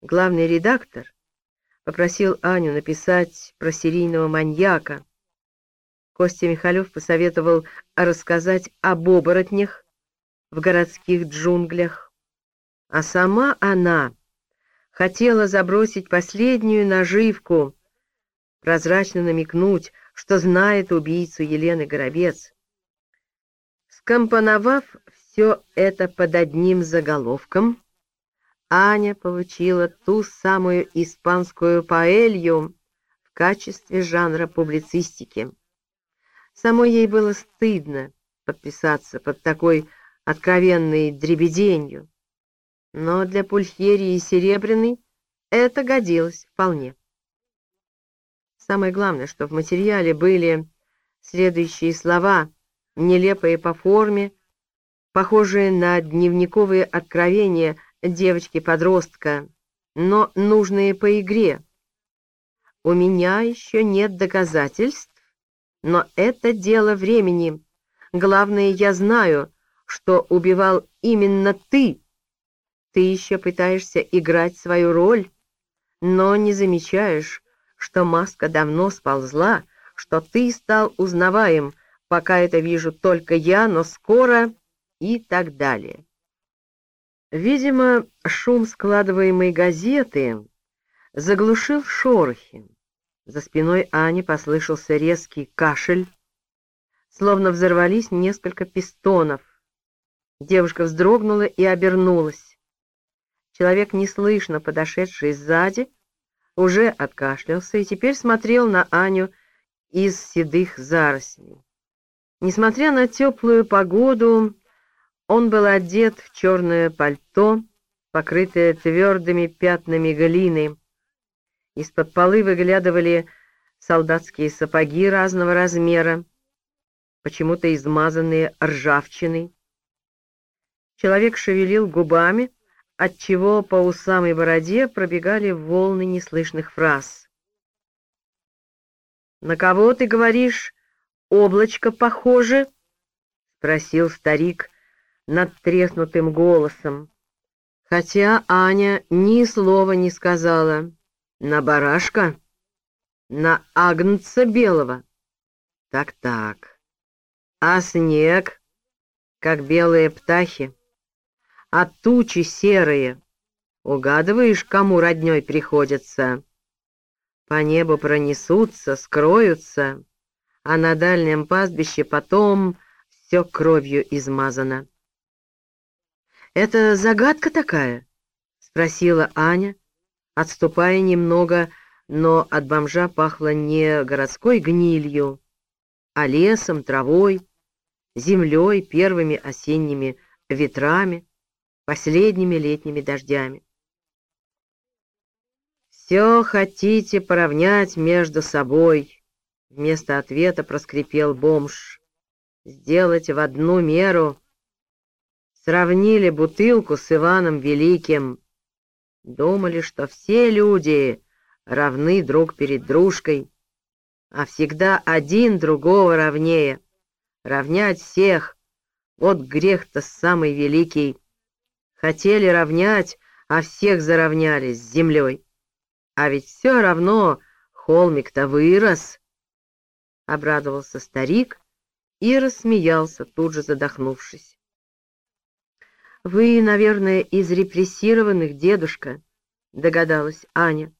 главный редактор попросил Аню написать про серийного маньяка. Костя Михалев посоветовал рассказать об оборотнях в городских джунглях, а сама она хотела забросить последнюю наживку, прозрачно намекнуть, что знает убийцу Елены Горобец. Скомпоновав все это под одним заголовком, Аня получила ту самую испанскую паэлью в качестве жанра публицистики. Самой ей было стыдно подписаться под такой откровенной дребеденью, но для Пульхерии Серебряной это годилось вполне. Самое главное, что в материале были следующие слова, нелепые по форме, похожие на дневниковые откровения – девочки-подростка, но нужные по игре. У меня еще нет доказательств, но это дело времени. Главное, я знаю, что убивал именно ты. Ты еще пытаешься играть свою роль, но не замечаешь, что маска давно сползла, что ты стал узнаваем, пока это вижу только я, но скоро и так далее. Видимо, шум складываемой газеты заглушил шорохи. За спиной Ани послышался резкий кашель, словно взорвались несколько пистонов. Девушка вздрогнула и обернулась. Человек, неслышно подошедший сзади, уже откашлялся и теперь смотрел на Аню из седых зарослей. Несмотря на теплую погоду, он был одет в черное пальто, покрытое твердыми пятнами глины. Из-под полы выглядывали солдатские сапоги разного размера, почему-то измазанные ржавчиной. Человек шевелил губами, отчего по усам и бороде пробегали волны неслышных фраз. «На кого, ты говоришь, облачко похоже?» — спросил старик, — надтреснутым голосом, хотя Аня ни слова не сказала. «На барашка? На агнца белого?» «Так-так. А снег, как белые птахи, а тучи серые. Угадываешь, кому роднёй приходится? По небу пронесутся, скроются, а на дальнем пастбище потом все кровью измазано». «Это загадка такая?» — спросила Аня, отступая немного, но от бомжа пахло не городской гнилью, а лесом, травой, землей, первыми осенними ветрами, последними летними дождями. «Все хотите поравнять между собой», — вместо ответа проскрипел бомж. «Сделать в одну меру» Сравнили бутылку с Иваном Великим. Думали, что все люди равны друг перед дружкой, а всегда один другого равнее. Равнять всех — вот грех-то самый великий. Хотели равнять, а всех заровняли с землей. А ведь все равно холмик-то вырос. Обрадовался старик и рассмеялся, тут же задохнувшись. «Вы, наверное, из репрессированных, дедушка», — догадалась Аня.